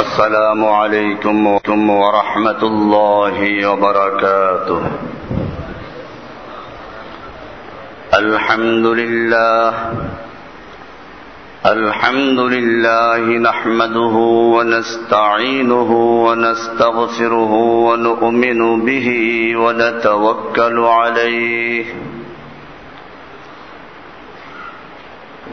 السلام عليكم ورحمة الله وبركاته. الحمد لله الحمد لله نحمده ونستعينه ونستغفره ونؤمن به ونتوكل عليه.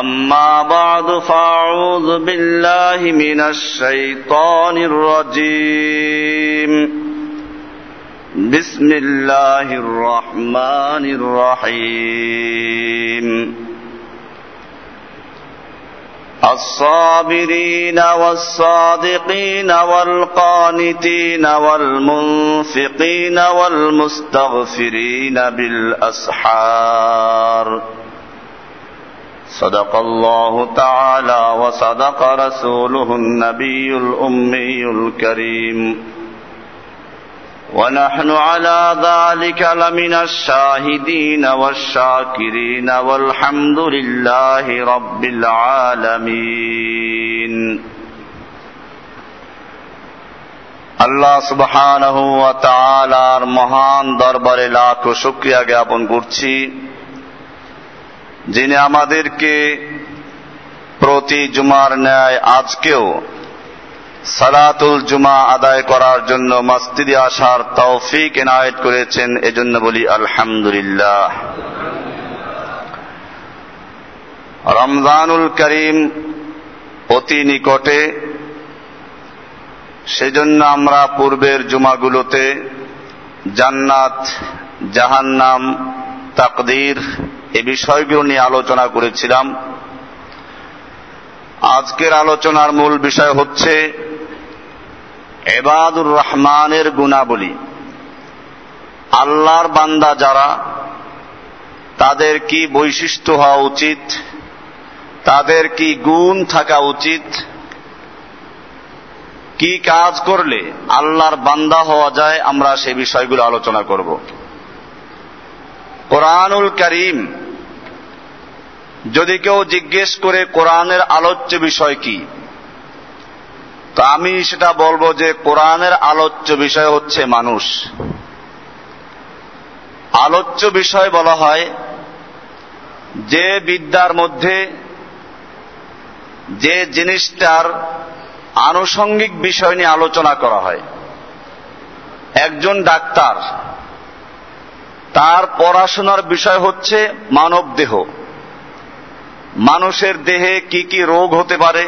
أما بعد فأعوذ بالله من الشيطان الرجيم. بسم الله الرحمن الرحيم. الصابرين والصادقين والقانتين والمنفقين والمستغفرين بالأسحار. صدق الله تعالى وصدق رسوله النبي الامي الكريم ونحن على ذلك لمن الشاهدين والشاكرين والحمد لله رب العالمين আল্লাহ সুবহানাহু ওয়া তাআলার মহান দরবারে লাখ শুকরিয়া জ্ঞাপন করছি যিনি আমাদেরকে প্রতি জুমার ন্যায় আজকেও সালাতুল জুমা আদায় করার জন্য মসজিদে আসার তৌফিক এনায়েত করেছেন, এজন্য বলি আলহামদুলিল্লাহ। রমজানুল করিম অতি নিকটে, সেজন্য আমরা পূর্বের জুমাগুলোতে জান্নাত, জাহান্নাম, তাকদির এ বিষয়গুলো নিয়ে আলোচনা করেছিলাম। আজকের আলোচনার মূল বিষয় হচ্ছে এবাদুর রহমানের গুণাবলী। আল্লাহর বান্দা যারা, তাদের কি বৈশিষ্ট্য হওয়া উচিত? তাদের কি গুণ থাকা উচিত? কি কাজ করলে আল্লাহর বান্দা হওয়া যায়? আমরা সে বিষয়গুলো আলোচনা করব। কোরআনুল করিম। যদি কেউ জিজ্ঞেস করে কোরআনের আলোচ্য বিষয় কি, তো আমি সেটা বলব যে কোরআনের আলোচ্য বিষয় হচ্ছে মানুষ। আলোচ্য বিষয় বলা হয় যে বিদ্যার মধ্যে যে জিনিসটার আনুষঙ্গিক বিষয় নিয়ে আলোচনা করা হয়। একজন ডাক্তার তার পড়াশোনার বিষয় হচ্ছে মানব দেহ। মানুষের দেহে কি কি রোগ হতে পারে,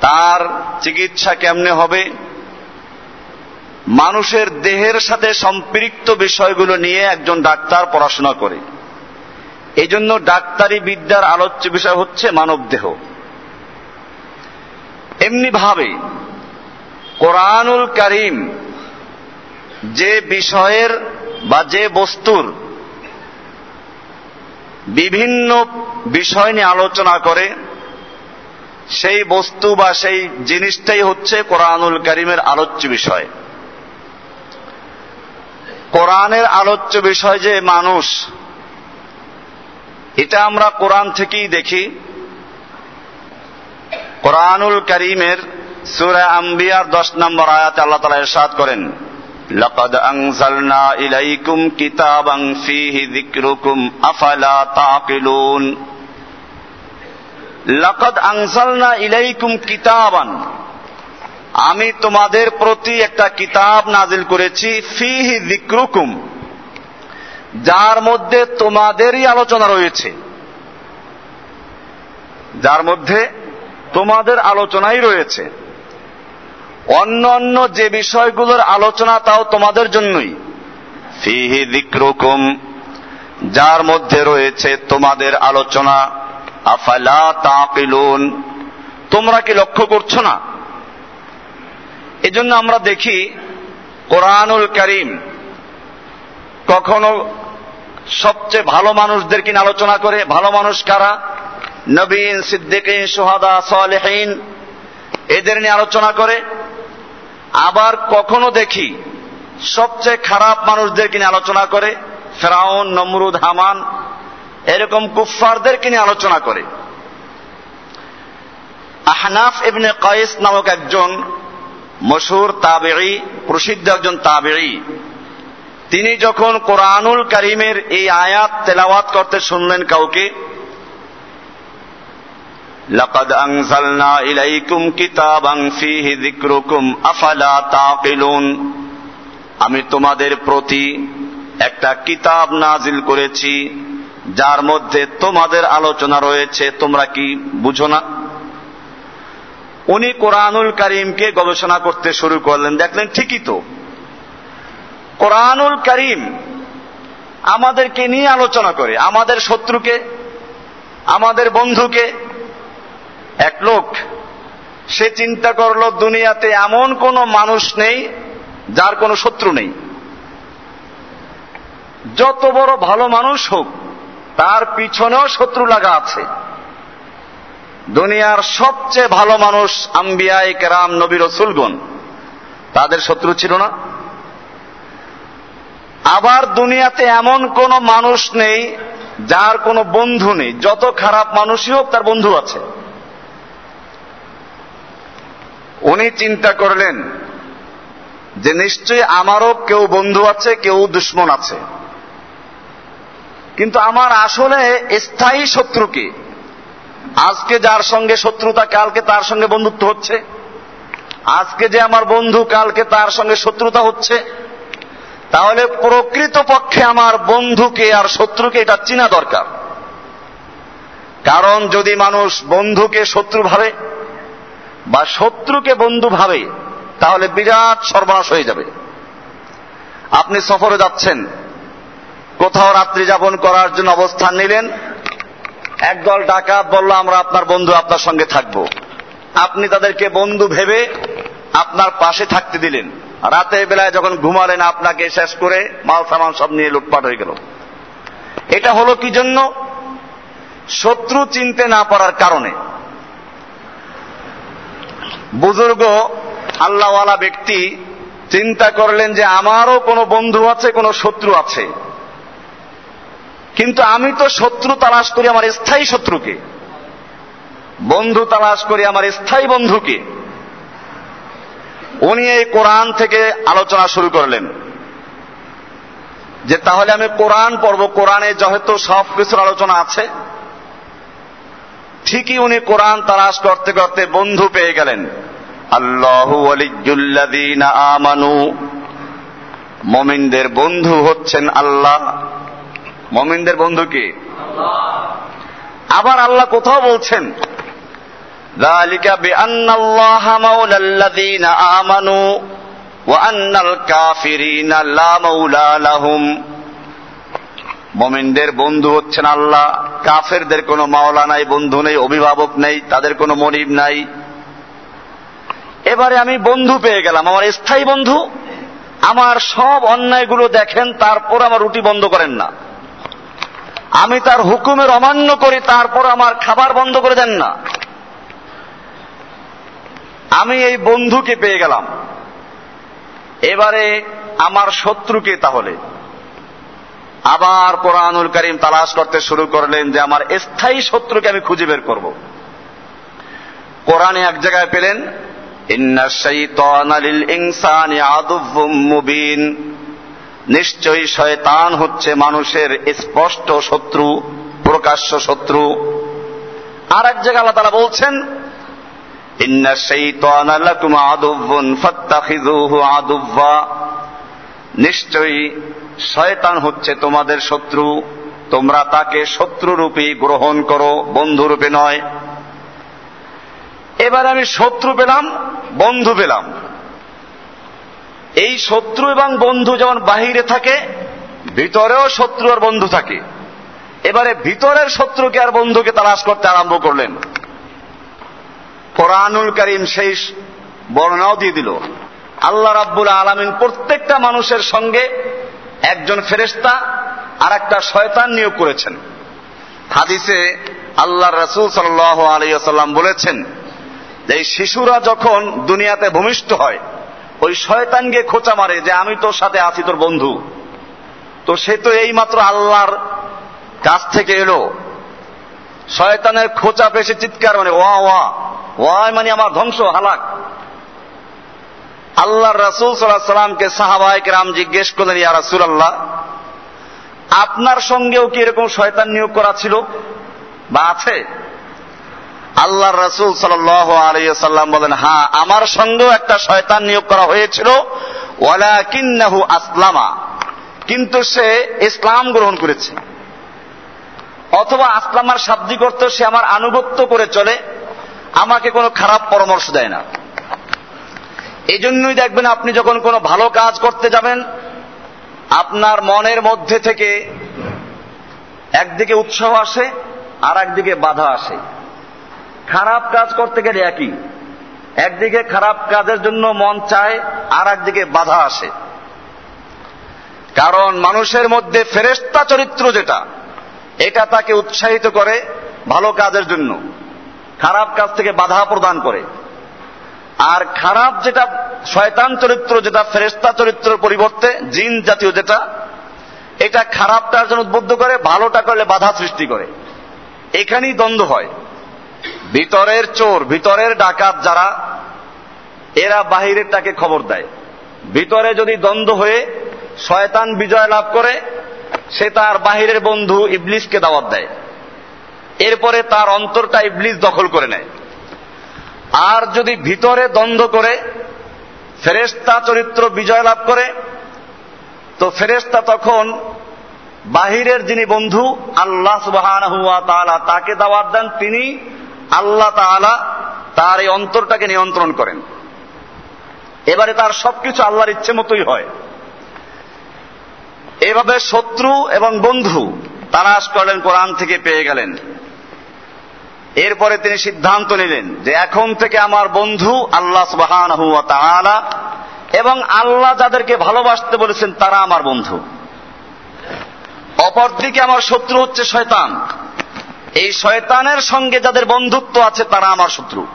তার চিকিৎসা কেমনে হবে, মানুষের দেহের সাথে সম্পৃক্ত বিষয়গুলো নিয়ে একজন ডাক্তার পড়াশোনা করে। এই জন্য ডাক্তারি বিদ্যার আলোচ্য বিষয় হচ্ছে মানব দেহ। এমনি ভাবে কোরআনুল করিম যে বিষয়ের বা যে বস্তুর বিভিন্ন বিষয় নিয়ে আলোচনা করে, সেই বস্তু বা সেই জিনিসটাই হচ্ছে কোরআনুল করিমের আলোচ্য বিষয়। কোরআনের আলোচ্য বিষয় যে মানুষ, এটা আমরা কোরআন থেকেই দেখি। কোরআনুল করিমের সুরা আম্বিয়ার দশ নম্বর আয়াতে আল্লাহ তালা ইরশাদ করেন لقد أنزلنا إليكم كتابا فيه ذكركم أفلا تعقلون لقد أنزلنا إليكم كتابا আমি তোমাদের প্রতি একটা কিতাব নাজিল করেছি ফিহি যিকরুকুম যার মধ্যে তোমাদেরই আলোচনা রয়েছে যার মধ্যে তোমাদের আলোচনাই রয়েছে অন্য অন্য যে বিষয়গুলোর আলোচনা তাও তোমাদের জন্যই। ফিহি দিক্রুকুম যার মধ্যে রয়েছে তোমাদের আলোচনা। আফালা তাকিলুন, তোমরা কি লক্ষ্য করছ না? এজন্য আমরা দেখি, কোরআনুল করিম কখনো সবচেয়ে ভালো মানুষদের কিনে আলোচনা করে, ভালো মানুষ কারা? নবীন, সিদ্দিকিন, সোহাদা, সালেহীন, এদের নিয়ে আলোচনা করে। আবার কখনো দেখি সবচেয়ে খারাপ মানুষদের কিনে আলোচনা করে, ফেরাউন, নমরুদ, হামান, এরকম কুফফারদের কিনে আলোচনা করে। আহনাফ ইবনে কয়েস নামক একজন মশুর তাবেড়ি প্রসিদ্ধ একজন তাবেড়ি তিনি যখন কোরআনুল করিমের এই আয়াত তেলাওয়াত করতে শুনলেন কাউকে لقد أنزلنا إليكم كتابا فيه ذكركم أفلا تعقلون আমি তোমাদের প্রতি একটা কিতাব নাজিল করেছি যার মধ্যে তোমাদের আলোচনা রয়েছে তোমরা কি বুঝো না উনি কোরআনুল করিমকে গবেষণা করতে শুরু করলেন দেখলেন ঠিকই তো কোরআনুল করিম আমাদেরকে নিয়ে আলোচনা করে আমাদের শত্রুকে আমাদের বন্ধুকে এক লোক, সে চিন্তা করল, দুনিয়াতে এমন কোন মানুষ নেই যার কোনো শত্রু নেই। যত বড় ভালো মানুষ হোক, তার পিছনেও শত্রু লাগা আছে। দুনিয়ার সবচেয়ে ভালো মানুষ আম্বিয়াই কেরাম, নবী রসুলগণ। তাদের শত্রু ছিল না। আবার দুনিয়াতে এমন কোন মানুষ নেই যার কোনো বন্ধু নেই। যত খারাপ মানুষই হোক, তার বন্ধু আছে। উনি চিন্তা করলেন যে নিশ্চয়ই আমারও কেউ বন্ধু আছে, কেউ দুশ্মন আছে। কিন্তু আমার আসলে স্থায়ী শত্রু কি? আজকে যার সঙ্গে শত্রুতা, কালকে তার সঙ্গে বন্ধুত্ব হচ্ছে। আজকে যে আমার বন্ধু, কালকে তার সঙ্গে শত্রুতা হচ্ছে। তাহলে প্রকৃত পক্ষে আমার বন্ধুকে আর শত্রুকে এটা চিনা দরকার। কারণ যদি মানুষ বন্ধুকে শত্রু ভাবে বা শত্রুকে বন্ধু ভাবে, তাহলে বিরাট সর্বনাশ হয়ে যাবে। আপনি সফরে যাচ্ছেন, কোথাও রাত্রি যাপন করার জন্য অবস্থান নিলেন, একদল ডাকাত বলল, আমরা আপনার বন্ধু, আপনার সঙ্গে থাকব। আপনি তাদেরকে বন্ধু ভেবে আপনার পাশে থাকতে দিলেন। রাতের বেলায় যখন ঘুমালেন, আপনাকে শেষ করে মাল সামান সব নিয়ে লুটপাট হয়ে গেল। এটা হলো কি জন্য? শত্রু চিনতে না পারার কারণে। বুজুর্গ আল্লাহওয়ালা ব্যক্তি চিন্তা করলেন যে আমারও কোনো বন্ধু আছে, কোনো শত্রু আছে। কিন্তু আমি তো শত্রু তালাশ করি আমার স্থায়ী শত্রুকে। বন্ধু তালাশ করি আমার স্থায়ী বন্ধুকে। উনি এই কোরআন থেকে আলোচনা শুরু করলেন যে তাহলে আমি কোরআন পড়ব। কোরআনে যেহেতু সব কিছুর আলোচনা আছে ঠিকই উনি কোরআন তালাশ করতে করতে বন্ধু পেয়ে গেলেন আল্লাহু আমানু মমিনদের বন্ধু হচ্ছেন আল্লাহ মমিনদের বন্ধু কি আবার আল্লাহ কোথাও বলছেন ذلك بأن الله مولى الذين آمنوا وأن الكافرين لا مولى لهم মমিনদের বন্ধু হচ্ছেন আল্লাহ। কাফেরদের কোনো মাওলা নাই, বন্ধু নেই, অভিভাবক নেই, তাদের কোনো মনিব নাই। এবারে আমি বন্ধু পেয়ে গেলাম। আমার স্থায়ী বন্ধু, আমার সব অন্যায়গুলো দেখেন, তারপর আমার রুটি বন্ধ করেন না। আমি তার হুকুমের অমান্য করি, তারপর আমার খাবার বন্ধ করে দেন না। আমি এই বন্ধুকে পেয়ে গেলাম। এবারে আমার শত্রুকে তাহলে। আবার কোরআনুল করিম তালাশ করতে শুরু করলেন যে আমার স্থায়ী শত্রুকে আমি খুঁজে বের করব। কোরআনে এক জায়গায় পেলেন মুবিন। নিশ্চয়ই শয়তান হচ্ছে মানুষের স্পষ্ট শত্রু, প্রকাশ্য শত্রু। আর এক জায়গায় আল্লাহ তারা বলছেন নিশ্চয়ই শয়তান হচ্ছে তোমাদের শত্রু। তোমরা তাকে শত্রুরূপী গ্রহণ করো, বন্ধুরূপে নয়। এবার আমি শত্রু পেলাম, বন্ধু পেলাম। এই শত্রু এবং বন্ধু যেমন বাহিরে থাকে, ভিতরেও শত্রু আর বন্ধু থাকে। এবারে ভিতরের শত্রুকে আর বন্ধুকে তালাশ করতে আরম্ভ করলেন। কোরআনুল করিম সেই বর্ণনাও দিয়ে দিল। আল্লাহ রাব্বুল আলমিন প্রত্যেকটা মানুষের সঙ্গে একজন ফেরেস্তা আর একটা শয়তান নিয়োগ করেছেন। হাদিসে আল্লাহ রসুল সাল আলিয়াল্লাম বলেছেন যে এই শিশুরা যখন দুনিয়াতে ভূমিষ্ঠ হয়, ওই শয়তানকে খোঁচা মারে যে আমি তোর সাথে আছি, তোর বন্ধু। তো সে তো এই মাত্র আল্লাহর কাছ থেকে এলো। শয়তানের খোঁচা পেশে চিৎকার মানে ওয়া ওয়া ওয়াই মানে আমার ধ্বংস, হালাক। আল্লাহ রাসুল সাল্লাহ সাল্লামকে সাহাবাহিক রাম জিজ্ঞেস করলেন, ইয়া রাসুল আল্লাহ আপনার সঙ্গেও কি এরকম শয়তান নিয়োগ করা ছিল? বা আছে। আল্লাহ রসুল সাল্লাম বলেন হ্যাঁ আমার সঙ্গেও একটা শয়তান নিয়োগ করা হয়েছিল আসলামা। কিন্তু সে ইসলাম গ্রহণ করেছে। অথবা আসলামার শাব্দিক অর্থ সে আমার আনুগত্য করে চলে, আমাকে কোনো খারাপ পরামর্শ দেয় না। এই জন্যই দেখবেন আপনি যখন কোনো ভালো কাজ করতে যাবেন, আপনার মনের মধ্যে থেকে একদিকে উৎসাহ আসে আর একদিকে বাধা আসে। খারাপ কাজ করতে গেলে একই। একদিকে খারাপ কাজের জন্য মন চায় আর একদিকে বাধা আসে। কারণ মানুষের মধ্যে ফেরেস্তা চরিত্র যেটা, এটা তাকে উৎসাহিত করে ভালো কাজের জন্য, খারাপ কাজ থেকে বাধা প্রদান করে। আর খারাপ যেটা শয়তান চরিত্র, যেটা ফেরেস্তা চরিত্রের পরিবর্তে, জিন জাতীয় যেটা, এটা খারাপটার জন্য উদ্বুদ্ধ করে, ভালোটা করলে বাধা সৃষ্টি করে। এখানেই দ্বন্দ্ব হয়। ভিতরের চোর, ভিতরের ডাকাত যারা, এরা বাহিরেরটাকে খবর দেয়। ভিতরে যদি দ্বন্দ্ব হয়ে শয়তান বিজয় লাভ করে, সে তার বাহিরের বন্ধু ইবলিসকে দাওয়াত দেয়। এরপরে তার অন্তরটা ইবলিস দখল করে নেয়। আর যদি ভিতরে দ্বন্দ্ব করে ফেরেস্তা চরিত্র বিজয় লাভ করে, তো ফেরেস্তা তখন বাহিরের যিনি বন্ধু, আল্লাহ সুবাহান হুয়া তালা তাকে দাওয়াত দেন তিনি আল্লাহ তালা তার এই অন্তরটাকে নিয়ন্ত্রণ করেন। এবারে তার সবকিছু আল্লাহর ইচ্ছে মতোই হয়। এভাবে শত্রু এবং বন্ধু তারা তালাশ করলেন, কোরআন থেকে পেয়ে গেলেন। এরপরে তিনি সিদ্ধান্ত নিলেন যে এখন থেকে আমার বন্ধু আল্লাহ সুবাহান এবং আল্লাহ যাদেরকে ভালোবাসতে বলেছেন তারা আমার বন্ধু। অপরদিকে আমার শত্রু হচ্ছে শয়তান। এই শয়তানের সঙ্গে যাদের বন্ধুত্ব আছে তারা আমার শত্রু।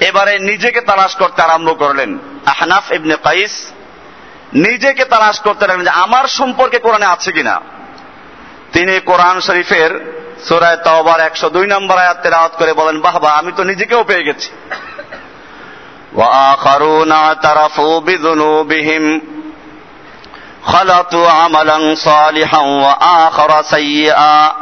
এবারে নিজেকে তালাশ করতে আরম্ভ করলেন আহনাফ ইবনে কাইস। নিজেকে তালাশ করতে লাগলেন যে আমার সম্পর্কে কোরআনে আছে কিনা। তিনি কোরআন শরীফের সোরায় তওবার একশো দুই নম্বর আয়াত তেলাওয়াত করে বলেন বাহবা আমি তো নিজেকেও পেয়ে গেছি وآخرون اعترفوا بذنوبهم خلطوا عملا صالحا وآخر سيئا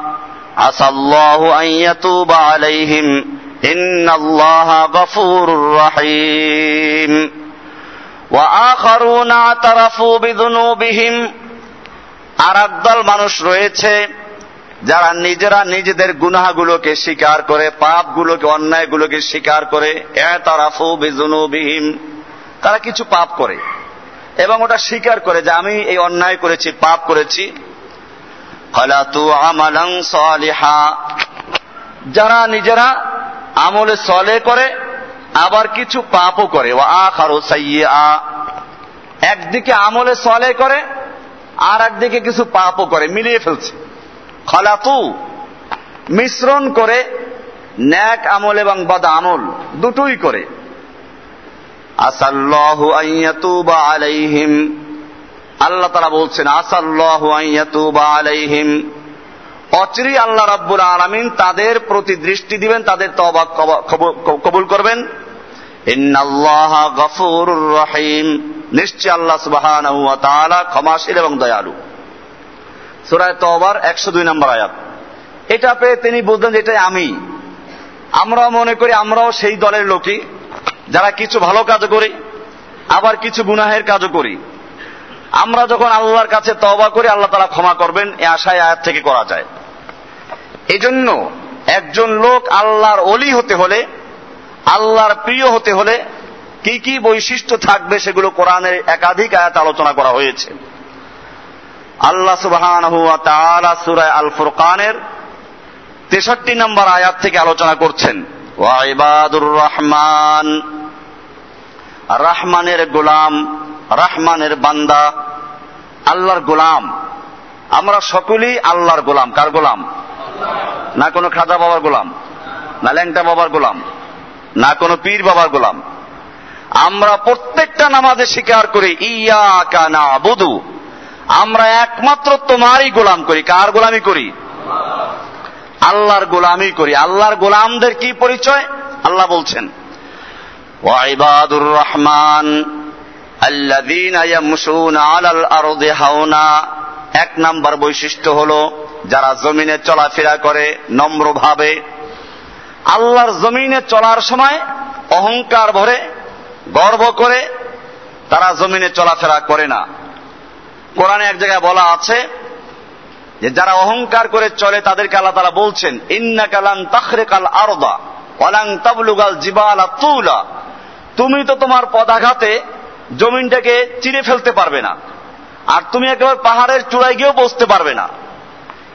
عسى الله أن يتوب عليهم إن الله غفور رحيم وآخرون اعترفوا بذنوبهم আর একদল মানুষ রয়েছে যারা নিজেরা নিজেদের গুনাহগুলোকে স্বীকার করে, পাপগুলোকে, অন্যায়গুলোকে স্বীকার করে তারা কিছু পাপ করে। এবং ওটা স্বীকার করে যে আমি এই অন্যায় করেছি, পাপ করেছি। যারা নিজেরা আমলে সলে করে, আবার কিছু পাপও করে। ও সাইয়া একদিকে আমলে সলে করে আর একদিকে কিছু পাপও করে, মিলিয়ে ফেলছে। খলাতু মিশ্রণ করে, ন্যাক আমল এবং বদ আমল, দুটোই করে। আসাল্লাহু আইয়াতুবা আলাইহিম। আল্লাহ তারা বলছেন, আসাল্লাহু আইয়াতুবা আলাইহিম। অচিরি আল্লাহ রাব্বুল আলামিন তাদের প্রতি দৃষ্টি দিবেন, তাদের তওবা কবুল করবেন। ইন্নাল্লাহ গফুরুর রহিম। নিশ্চয় আল্লাহ সুবহানাহু ওয়া তাআলা ক্ষমাশীল এবং দয়ালু। সুরায় তওবার একশো দুই নম্বর আয়াত। এটা পেয়ে তিনি বুঝলেন যে এটাই আমি। আমরাও মনে করি আমরাও সেই দলের লোকই, যারা কিছু ভালো কাজ করি, আবার কিছু গুনাহের কাজও করি। আমরা যখন আল্লাহর কাছে তবা করি, আল্লাহ তারা ক্ষমা করবেন, এ আশায় আয়াত থেকে করা যায়। এজন্য একজন লোক আল্লাহর অলি হতে হলে, আল্লাহর প্রিয় হতে হলে, কি কি বৈশিষ্ট্য থাকবে সেগুলো কোরআনের একাধিক আয়াত আলোচনা করা হয়েছে। আল্লাহ সুবহান সুরায় আল ফুরকানের তেষট্টি নম্বর আয়াত থেকে আলোচনা করছেন। ওয়াইবাদুর রহমান, রাহমানের গোলাম, রাহমানের বান্দা, আল্লাহর গোলাম। আমরা সকলেই আল্লাহর গোলাম। কার গোলাম? না কোনো খাজা বাবার গোলাম, না ল্যাংটা বাবার গোলাম, না কোনো পীর বাবার গোলাম। আমরা প্রত্যেকটা নামাজে স্বীকার করি, ইয়া কানা বুধু আমরা একমাত্র তোমারই গোলাম করি। কার গোলামি করি? আল্লাহর গোলামি করি। আল্লাহর গোলামদের কি পরিচয়? আল্লাহ বলছেন ওয়াইবাদুর রহমান হাওনা। এক নাম্বার বৈশিষ্ট্য হলো, যারা জমিনে চলাফেরা করে নম্রভাবে, আল্লাহর জমিনে চলার সময় অহংকার ভরে, গর্ব করে, তারা জমিনে চলাফেরা করে না। কোরআনে এক জায়গায় বলা আছে যে যারা অহংকার করে চলে তাদেরকে আল্লাহ তারা বলছেন ইন্না কালান তাখরে কাল আরদা ওয়ালাং তাবলুগাল জিবালা তুলা। তুমি তো তোমার পদাঘাতে জমিনটাকে চিরে ফেলতে পারবে না, আর তুমি একেবারে পাহাড়ের চূড়ায় গিয়েও বসতে পারবে না।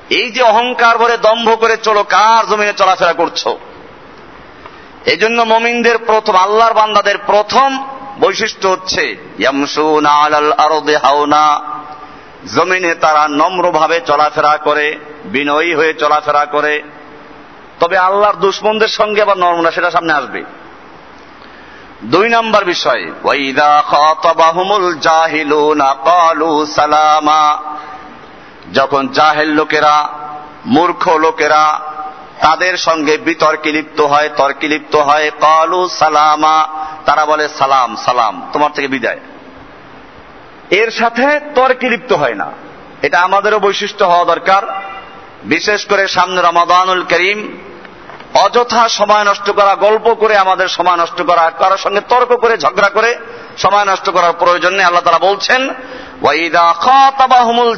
এই যে অহংকার ভরে দম্ভ করে চলো, কার জমিনে চলাফেরা করছ? এই জন্য মমিনদের প্রথম, আল্লাহর বান্দাদের প্রথম বৈশিষ্ট্য হচ্ছে হাওনা। জমিনে তারা নম্রভাবে চলাফেরা করে, বিনয়ী হয়ে চলাফেরা করে। তবে আল্লাহর দুশ্মনদের সঙ্গে আবার নর্মনা সেটা সামনে আসবে। দুই নম্বর বিষয় যখন জাহেল লোকেরা, মূর্খ লোকেরা তাদের সঙ্গে বিতর্কে লিপ্ত হয়, তর্কে লিপ্ত হয়, কালু সালামা, তারা বলে সালাম সালাম, তোমার থেকে বিদায়। এর সাথে তর্কে লিপ্ত হয় না। এটা আমাদেরও বৈশিষ্ট্য হওয়া দরকার। বিশেষ করে সামনে রমাদানুল করিম, অযথা সময় নষ্ট করা, গল্প করে আমাদের সময় নষ্ট করা, কারোর সঙ্গে তর্ক করে, ঝগড়া করে সময় নষ্ট করার প্রয়োজন নেই, আল্লাহ তারা বলছেন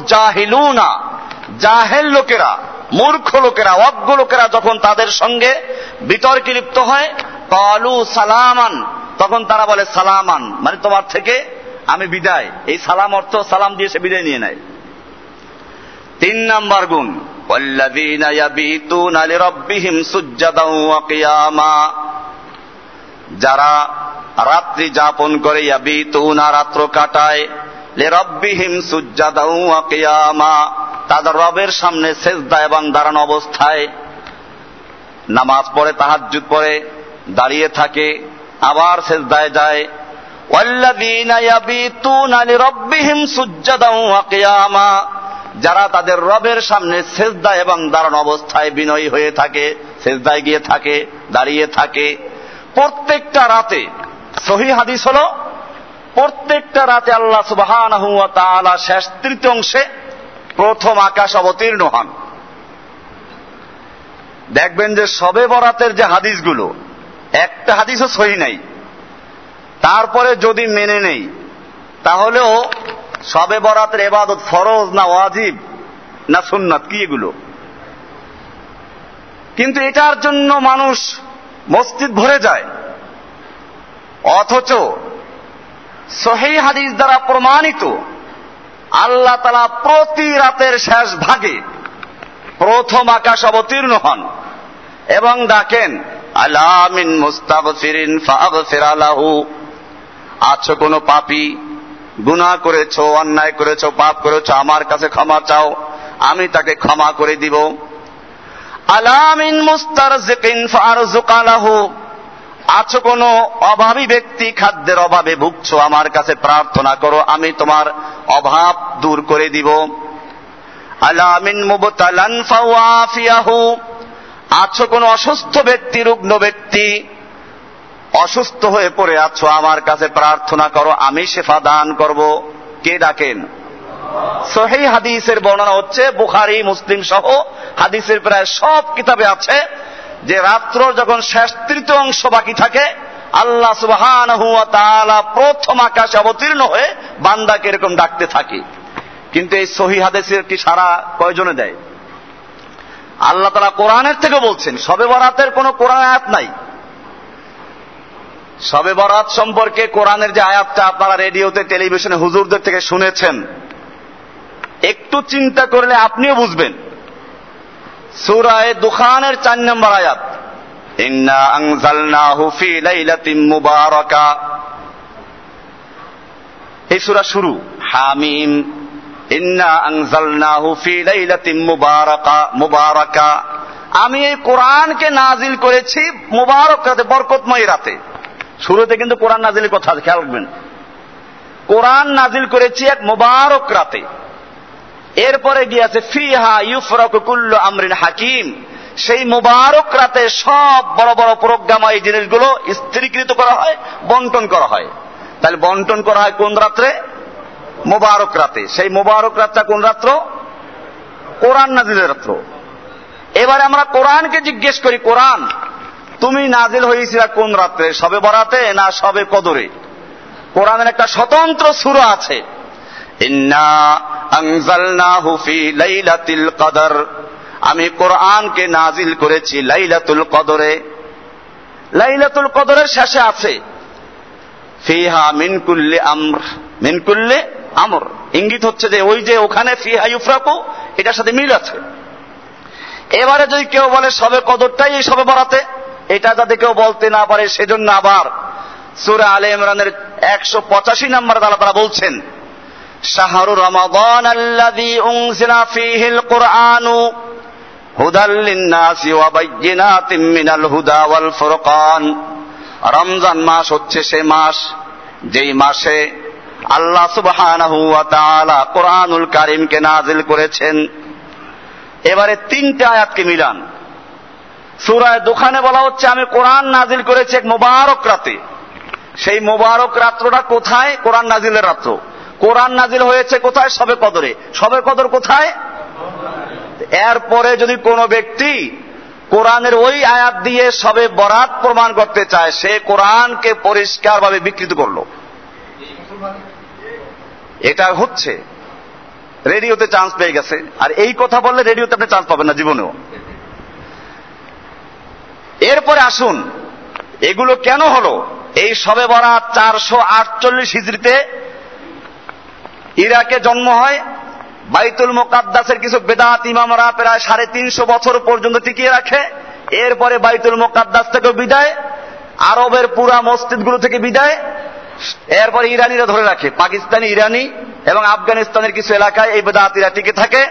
জাহিলুনা জাহেল লোকেরা, মূর্খ লোকেরা, অজ্ঞ লোকেরা যখন তাদের সঙ্গে বিতর্কে লিপ্ত হয়, কালু সালামান, তখন তারা বলে সালামান মানে তোমার থেকে আমি বিদায়। এই সালাম অর্থ সালাম দিয়ে সে বিদায় নিয়ে নেয়। তিন নাম্বার গুণ যারা রাত্রি যাপন করে রাত্র কাটায় তাদের রবের সামনে সেজদা এবং দাঁড়ান অবস্থায় নামাজ পড়ে তাহাজুদ পড়ে, দাঁড়িয়ে থাকে, আবার সেজদায় যায় ইয়াবিতুনা লিরাব্বিহিম সুজ্জাদাও ওয়া কিয়ামা যারা তাদের রবের সামনে সেজদা এবং দাঁড়ানো অবস্থায় বিনয়ী হয়ে থাকে, সেজদায় গিয়ে থাকে, দাঁড়িয়ে থাকে। প্রত্যেকটা রাতে, সহি হাদিস হল, প্রত্যেকটা রাতে আল্লাহ সুবাহ শেষ তৃতীয় অংশে প্রথম আকাশ অবতীর্ণ হন। দেখবেন যে সবে বরাতের যে হাদিসগুলো, একটা হাদিসও সহি নাই। তারপরে যদি মেনে নেই, তাহলেও সবে বরাতের এবাদত ফরজ না ওয়াজিব না সুন্নাত, কি এগুলো? কিন্তু এটার জন্য মানুষ মসজিদ ভরে যায়। অথচ সহি হাদিস দ্বারা প্রমাণিত, আল্লাহ তালা প্রতি রাতের শেষ ভাগে প্রথম আকাশ অবতীর্ণ হন এবং ডাকেন আলামিন মুস্তাগফিরিন ফাগফির আলাহু আছো কোনো পাপি? গুনাহ করেছ, অন্যায় করেছ, পাপ করেছ, আমার কাছে ক্ষমা চাও, আমি তাকে ক্ষমা করে দিব। আলামিন মুস্তারজিকিন ফারজুক আলাহু আছো কোনো অভাবী ব্যক্তি, খাদ্যের অভাবে ভুগছো, আমার কাছে প্রার্থনা করো, আমি তোমার অভাব দূর করে দিব। আলামিন মুবতালান ফাওয়াফিয়াহু। আছো কোনো অসুস্থ ব্যক্তি, রুগ্ন ব্যক্তি অসুস্থ হয়ে পড়ে আছো, আমার কাছে প্রার্থনা করো, আমি শেফা দান করব। কে ডাকেন? সহি হাদিসের বর্ণনা হচ্ছে, বুখারি, মুসলিম সহ হাদিসের প্রায় সব কিতাবে আছে যে রাত্র যখন শেষ তৃতীয় অংশ বাকি থাকে, আল্লাহ তাআলা প্রথম আকাশে অবতীর্ণ হয়ে বান্দাকে এরকম ডাকতে থাকে। কিন্তু এই সহি হাদিসের কি সারা কয়জনে দেয়? আল্লাহ তারা কোরআনের থেকে বলছেন, সবে বরাতের কোনো কোরআন আয়াত নাই। সবে বরাত সম্পর্কে কোরআনের যে আয়াতটা আপনারা রেডিওতে, টেলিভিশনে হুজুরদের থেকে শুনেছেন, একটু চিন্তা করলে আপনিও বুঝবেন। সুরায় দুখানের চার নম্বর আয়াত শুরু আমি এই কোরআনকে নাজিল করেছি মুবারক রাতে, বরকতময় রাতে। শুরুতে কিন্তু কোরআন নাজিলের কথা খেয়াল রাখবেন। কোরআন নাজিল করেছি এক মুবারক রাতে। এরপরে গিয়েছে, ফিহা ইউফরাকু কুল্লু আমরিন হাকিম। সেই মুবারক রাতে সব বড় বড় প্রোগ্রাম এই জিনিসগুলো স্থিরীকৃত করা হয়, বন্টন করা হয়। তাহলে বন্টন করা হয় কোন রাত্রে? মুবারক রাতে। সেই মুবারক রাতটা কোন রাত্র? কোরআন নাজিলের রাত্র। এবারে আমরা কোরআনকে জিজ্ঞেস করি, কোরআন তুমি নাজিল হয়েছিল কোন রাত্রে? সবে বরাতে না সবে কদরে? কোরআনের একটা স্বতন্ত্র সুর আছে। কদর। আমি কোরআনকে নাজিল করেছি লাইলাতুল কদরে। লাইলাতুল কদরের শেষে আছে, ফিহা মিন কুল্লি আমর। মিন কুল্লি আমর। ইঙ্গিত হচ্ছে যে ওই যে ওখানে ফিহা ইউফরাকু, এটার সাথে মিল আছে। এবারে যদি কেউ বলে সবে কদরটাই এই সবে বরাতে এটা যাতে কেউ বলতে না পারে, সেজন্য আবার সুরে আলে ইমরানের একশো পঁচাশি নম্বর দ্বারা তারা বলছেন, শাহরু রমাদান আল্লাযী উনজিলা ফীহিল কুরআনু হুদাল লিন্নাসি ওয়া বাইয়িনাতিম মিনাল হুদা ওয়াল ফুরকান। রমজান মাস হচ্ছে সে মাস যেই মাসে আল্লাহ সুবহানাহু ওয়া তাআলা কোরআনুল কারীমকে নাজিল করেছেন। এবারে তিনটা আয়াতকে মিলান। সুরায় দোকানে বলা হচ্ছে, আমি কোরআন নাজিল করেছি এক মোবারক রাতে। সেই মোবারক রাত্রটা কোথায়? কোরআন নাজিলের রাত্র। কোরআন নাজিল হয়েছে কোথায়? সবে কদরে। সবে কদর কোথায়? এরপরে যদি কোনো ব্যক্তি কোরআনের ওই আয়াত দিয়ে সবে বরাত প্রমাণ করতে চায়, সে কোরআনকে পরিষ্কারভাবে বিকৃত করল। এটা হচ্ছে। রেডিওতে চান্স পেয়ে গেছে। আর এই কথা বললে রেডিওতে আপনি চান্স পাবেন না জীবনেও। এরপরে আসুন, এগুলো কেন হলো? এই সবে বরাত চারশো আটচল্লিশ হিজড়িতে ইরাকে জন্ম হয়। বাইতুল মোকাদ্দাসের কিছু বেদাত ইমামরা প্রায় সাড়ে তিনশো বছর পর্যন্ত টিকিয়ে রাখে। এরপরে বাইতুল মোকাদ্দাস থেকে বিদায়, আরবের পুরা মসজিদগুলো থেকে বিদায়। এরপরে ইরানিরা ধরে রাখে, পাকিস্তানি, ইরানি এবং আফগানিস্তানের কিছু এলাকায় এই বেদাতিরা টিকে থাকে।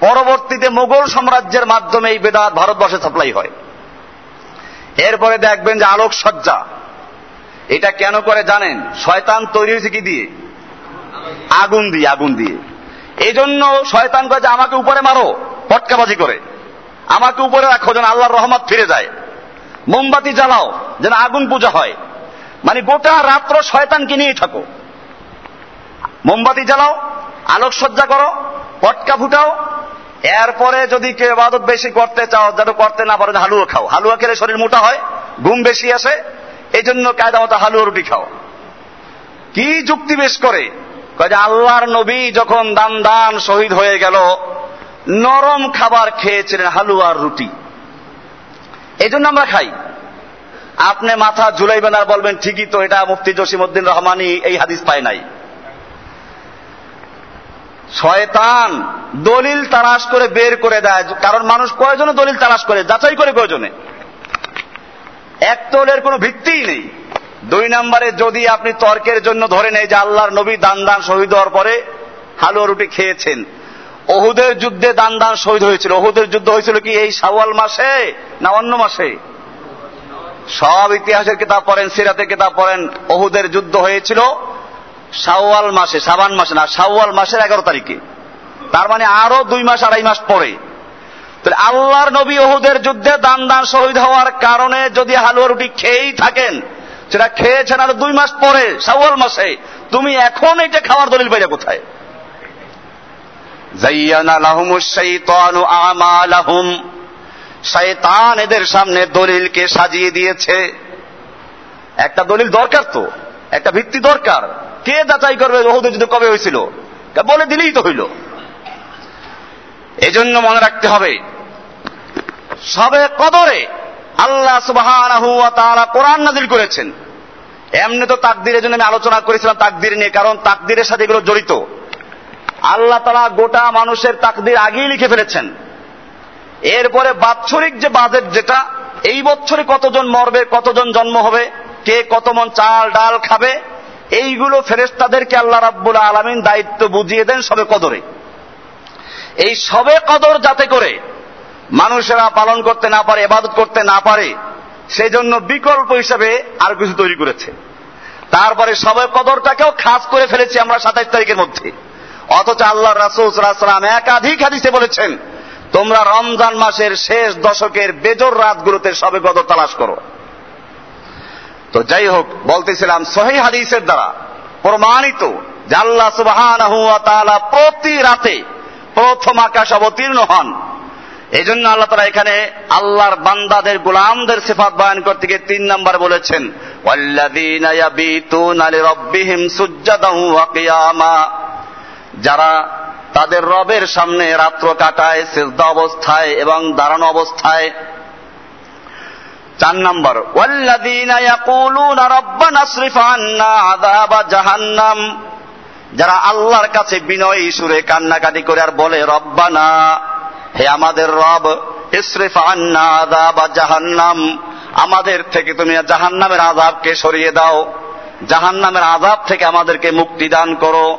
পরবর্তীতে মোগল সাম্রাজ্যের মাধ্যমে এই বেদাত ভারতবর্ষে সাপ্লাই হয়। এরপরে দেখবেন যে আলোকসজ্জা। এটা কেন করে জানেন? শয়তান তৈরি হয়েছে কি দিয়ে? আগুন দিয়ে আগুন দিয়ে। এই জন্য শয়তান কয়ে যে, আমাকে উপরে মারো, পটকাবাজি করে। আমাকে উপরে রাখো, যেন আল্লাহর রহমত ফিরে যায়। মোমবাতি জ্বালাও, যেন আগুন পূজা হয়। মানে গোটা রাত্র শয়তানকে নিয়েই থাকো। মোমবাতি জ্বালাও, আলোকসজ্জা করো, পটকা ফুটাও এরপরে যদি কেউ ইবাদত বেশি করতে চাও, যেন করতে না পারো, হালুয়া খাও। হালুয়া খেলে শরীর মোটা হয়, ঘুম বেশি আসে এই জন্য কায়দা মতো হালুয়া রুটি খাও। কি যুক্তি বেশ করে? যে আল্লাহর নবী যখন দান দান শহীদ হয়ে গেল, নরম খাবার খেয়েছিলেন হালুয়ার রুটি। এই জন্য আমরা খাই। আপনি মাথা ঝুলাইবেন আর বলবেন, ঠিকই তো, এটা মুফতি জসিমুদ্দিন রহমানি এই হাদিস পায় নাই। শয়তান দলিল তালাশ করে বের করে দেয়। কারণ মানুষ কয়জনে দলিল তালাশ করে? যাচাই করে কয়জনে? এক তোলের কোনো ভিত্তিই নেই। দুই নম্বরে, যদি আপনি তর্কের জন্য ধরে নেই যে আল্লাহর নবী দান দান শহীদ হওয়ার পরে হালুয়া রুটি খেয়েছেন। অহুদের যুদ্ধে দান দান শহীদ হয়েছিল। অহুদের যুদ্ধ হয়েছিল কি এই সাওয়াল মাসে না অন্য মাসে? সব ইতিহাসের কিতাব পড়েন, সিরাতের কিতাব পড়েন। অহুদের যুদ্ধ হয়েছিল শাওয়াল মাসে সাবান মাসে না, শাওয়াল মাসের এগারো তারিখে। তার মানে আরও দুই মাস, আড়াই মাস পরে। তাহলে আল্লাহর নবী ওহুদের যুদ্ধে দান দান শহীদ হওয়ার কারণে যদি হালুয়া রুটি খেয়েই থাকেন, সেটা খেয়েছেন আর দুই মাস পরে, শাওয়াল মাসে, তুমি এখন এটা খাওয়ার দলিল পাইলে কোথায়? এদের সামনে দলিলকে সাজিয়ে দিয়েছে। একটা দলিল দরকার তো, একটা ভিত্তি দরকার। কে যাচাই করবে ওহুদের যুদ্ধ কবে হয়েছিল? বলে দিলেই তো হইল। এজন্য মনে রাখতে হবে, সবে কদরে আল্লাহ সুবাহ কোরআন নাজিল করেছেন। এমনি তো তাকদিরের জন্য আমি আলোচনা করেছিলাম তাকদির নিয়ে, কারণ তাকদিরের সাথে এগুলো জড়িত। আল্লাহ তালা গোটা মানুষের তাকদির আগেই লিখে ফেলেছেন। এরপরে বাৎসরিক যে বাজেট যেটা, এই বছরে কতজন মরবে, কতজন জন্ম হবে, কে কত মন চাল ডাল খাবে এইগুলো ফেরেস্তাদেরকে আল্লাহ রাব্বুল আলমিন দায়িত্ব বুঝিয়ে দেন সবে কদরে। এই সবে কদর যাতে করে মানুষেরা পালন করতে না পারে এবাদত করতে না পারে সেই জন্য বিকল্প হিসাবে আর কিছু তৈরি করেছে। তারপরে সবে কদরটাকেও খাস করে ফেলেছি আমরা সাতাইশ তারিখের মধ্যে। অথচ আল্লাহ রাসুলাম একাধিক হাদিসে বলেছেন, তোমরা রমজান মাসের শেষ দশকের বেজর রাতগুলোতে সবে কদর তালাশ করো। তো যাই হোক, বলতেছিলাম সহি হাদিসের দ্বারা প্রমাণিত যে আল্লাহ সুবাহ প্রতি রাতে প্রথম আকাশ অবতীর্ণ হন। এই জন্য আল্লাহ তালা এখানে আল্লাহর বান্দাদের, গোলামদের সিফাত বয়ান করতে গিয়ে তিন নম্বর বলেছেন যারা তাদের রবের সামনে রাত্র কাটায়, সেজদা অবস্থায় এবং দাঁড়ানো অবস্থায় চার নম্বর জাহান্নাম। যারা আল্লাহর কাছে বিনয় সুরে কান্নাকাটি করে আর বলে, রব্বানা, হে আমাদের রব, ইসরিফ আন্না জাহান্নাম। আমাদের থেকে তুমি জাহান্নামের আজাবকে সরিয়ে দাও। জাহান্নামের আজাব থেকে আমাদেরকে মুক্তি দান করো।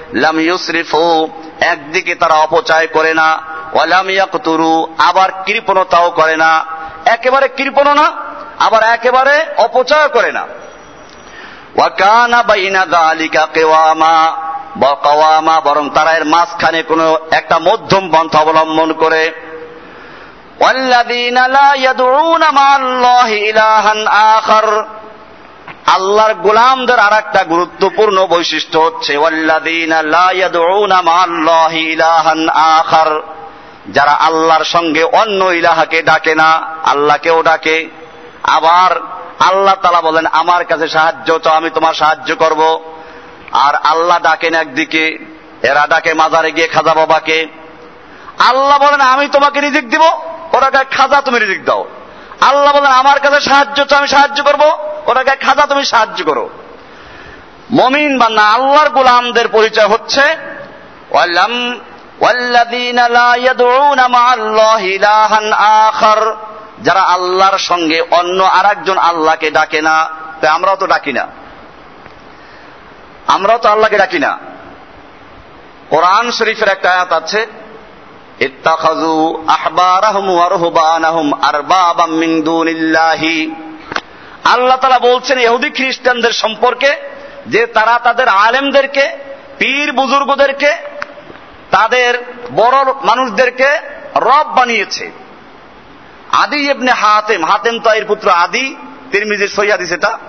লাম ইউসরিফু একদিকে তারা অপচয় করে না ওয়ালাম ইয়াকতুরু আবার কৃপণতাও করে না একেবারে কৃপণ না আবার একেবারে অপচয় করে না ওয়াকানা বাইনা দালিকা কেওয়ামা কওয়ামা বরং তারা এর মাঝখানে কোনো একটা মধ্যম পন্থা অবলম্বন করে والذين لا يدعون مع الله إلها آخر আল্লাহর গোলামদের আর একটা গুরুত্বপূর্ণ বৈশিষ্ট্য হচ্ছে যারা আল্লাহর সঙ্গে অন্য ইলাহাকে ডাকে না, আল্লাহকেও ডাকে। আবার আল্লাহ তালা বলেন, আমার কাছে সাহায্য তো আমি তোমার সাহায্য করব। আর আল্লাহ ডাকেন একদিকে, এরা ডাকে মাজারে গিয়ে খাজা বাবাকে। আল্লাহ বলেন, আমি তোমাকে রিজিক দিব ওরা খাজা তুমি রিজিক দাও। আল্লাহ বলেন, আমার কাছে সাহায্য তো আমি সাহায্য করব। ওটাকে খাজা তুমি সাহায্য করো। মমিন বা না আল্লাহর গোলামদের পরিচয় হচ্ছে যারা আল্লাহর সঙ্গে অন্য আর একজন আল্লাহকে ডাকে না। তো আমরাও তো ডাকি না। আমরাও তো আল্লাহকে ডাকি না। কোরআন শরীফের একটা আয়াত আছে, ইত্তাখাযু আহবারাহুম ওয়া রুহবানাহুম আরবাবাম মিন দুনিল্লাহি। আল্লাহ তালা বলছেন ইহুদি খ্রিস্টানদের সম্পর্কে যে তারা তাদের আলেমদেরকে, পীর বুজুর্গদেরকে, তাদের বড় মানুষদেরকে রব বানিয়েছে। আদি ইবনে হাতেম হাতেম তো এর পুত্র আদি, তিরমিজির সৈয়াদি সেটা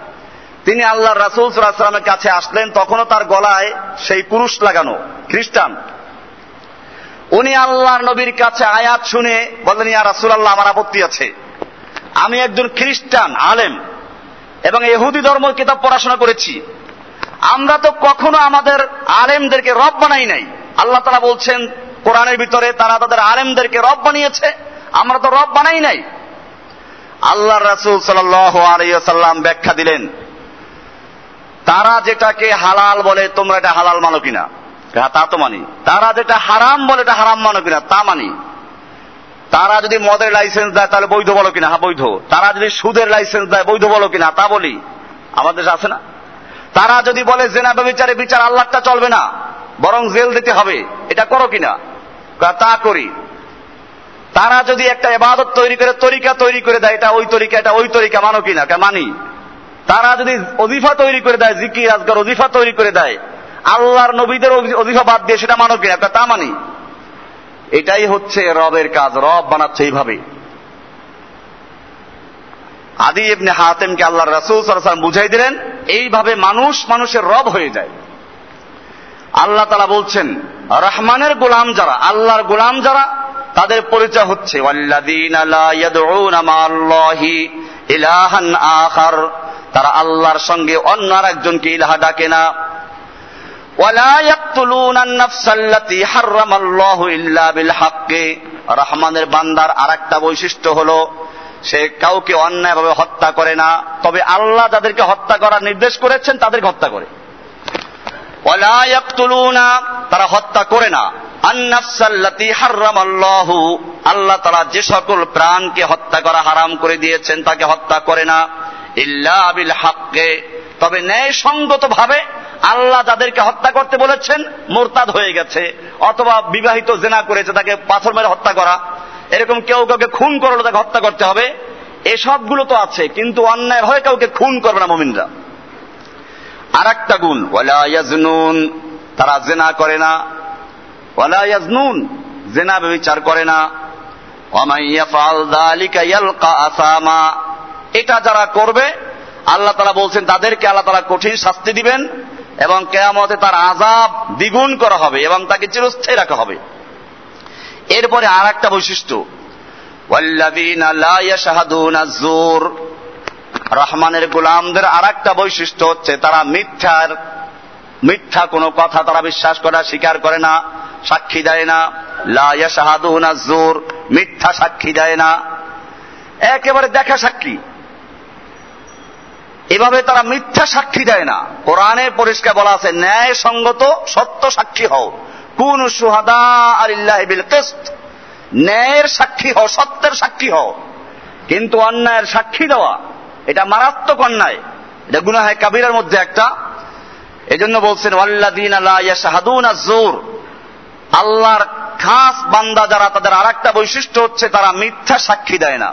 তিনি আল্লাহ রাসুল সাল্লামের কাছে আসলেন, তখনও তার গলায় সেই পুরুষ লাগানো, খ্রিস্টান। উনি আল্লাহর নবীর কাছে আয়াত শুনে বললেন, ইয়া রাসুল আল্লাহ আমার আপত্তি আছে। আমি একজন খ্রিস্টান, আলেম। এবং এহুদি ধর্ম কিতাব পড়াশোনা করেছি। আমরা তো কখনো আমাদের আলেমদেরকে রব বানাই নাই। আল্লাহ তারা বলছেন, কোরআনের ভিতরে তারা তাদের আলেমদেরকে রব বানিয়েছে, আমরা তো রব বানাই নাই। আল্লাহ রাসুল সাল্লাম ব্যাখ্যা দিলেন, তারা যেটাকে হালাল বলে, তোমরা এটা হালাল মানো কিনা? তা তো মানি। তারা যেটা হারাম বলে, এটা হারাম মানো কিনা? তা মানি। তারা যদি মদের লাইসেন্স দেয়, তাহলে বৈধ বলো কিনা? হ্যাঁ বৈধ। তারা যদি সুদের লাইসেন্স দেয়, বৈধ বলো কিনা? তা বলি। আমাদের আছে না? তারা যদি বলে জেনা বিচারে বিচার আল্লাহটা চলবে না, বরং জেল দিতে হবে, এটা করো কিনা? তা করি। তারা যদি একটা এবাদত তৈরি করে, তরিকা তৈরি করে দেয়, এটা ওই তরিকা, এটা ওই তরিকা, মানো কিনা? মানি? তারা যদি অজিফা তৈরি করে দেয়, জিকির আজকার অজিফা তৈরি করে দেয়, আল্লাহর নবীদের অজিফা বাদ দিয়ে সেটা মানো কিনা? তা মানি? এটাই হচ্ছে রবের কাজ। রব বানাচ্ছে এইভাবে। আদি ইবনে হাতেমকে আল্লাহ রাসুল সাল্লাম বুঝাই দিলেন, এইভাবে মানুষ মানুষের রব হয়ে যায়। আল্লাহ তালা বলছেন, রহমানের গোলাম যারা, আল্লাহর গোলাম যারা, তাদের পরিচয় হচ্ছে তারা আল্লাহর সঙ্গে অন্য আর একজনকে ইলাহা ডাকে না। রহমানের বান্দার আর একটা বৈশিষ্ট্য হলো, সে কাউকে অন্যায়ভাবে হত্যা করে না। তবে আল্লাহ যাদেরকে হত্যা করার নির্দেশ করেছেন, তাদেরকে হত্যা করে। তারা হত্যা করে না। আল্লাহ তারা যে সকল প্রাণকে হত্যা করা হারাম করে দিয়েছেন, তাকে হত্যা করে না। ইল্লা বিল হাক্কে। তবে ন্যায়সঙ্গত ভাবে আল্লাহ যাদেরকে হত্যা করতে বলেছেন, মোরতাদ হয়ে গেছে, অথবা বিবাহিত জেনা করেছে, তাকে পাথর মেরে হত্যা করা। এরকম কেউ কাউকে খুন করল তাকে হত্যা করতে হবে। এসবগুলো তো আছে, কিন্তু অন্যায় হয়ে কাউকে খুন করবে না মমিনরা। আর একটা গুণ ওয়ালায়াজনুন তারা জেনা করে না। ওয়ালায়াজনুন জেনা বিচার করে না। আসামা, এটা যারা করবে আল্লাহ তারা বলছেন, তাদেরকে আল্লাহ তারা কঠিন শাস্তি দিবেন এবং কেয়ামতে তার আজাব দ্বিগুণ করা হবে এবং তাকে চিরস্থায়ী রাখা হবে। এরপরে আর একটা বৈশিষ্ট্য রহমানের গোলামদের আর একটা বৈশিষ্ট্য হচ্ছে, তারা মিথ্যার, মিথ্যা কোনো কথা তারা বিশ্বাস করে স্বীকার করে না, সাক্ষী দেয় না। লাহাদুন জোর মিথ্যা সাক্ষী দেয় না। একেবারে দেখা সাক্ষী। এভাবে তারা মিথ্যা সাক্ষী দেয় না। কোরআনে পরিষ্কার বলা আছে ন্যায় সঙ্গত সত্য সাক্ষী হও। কোন সুহাদা ন্যায়ের সাক্ষী হও, সত্যের সাক্ষী হও। কিন্তু অন্যায়ের সাক্ষী দেওয়া, এটা মারাত্মক অন্যায়। এটা গুনাহে কাবিরের মধ্যে একটা। এজন্য বলছেন ওয়াল্লাদিন শাহাদুন জোর আল্লাহর খাস বান্দা যারা, তাদের আর বৈশিষ্ট্য হচ্ছে তারা মিথ্যা সাক্ষী দেয় না।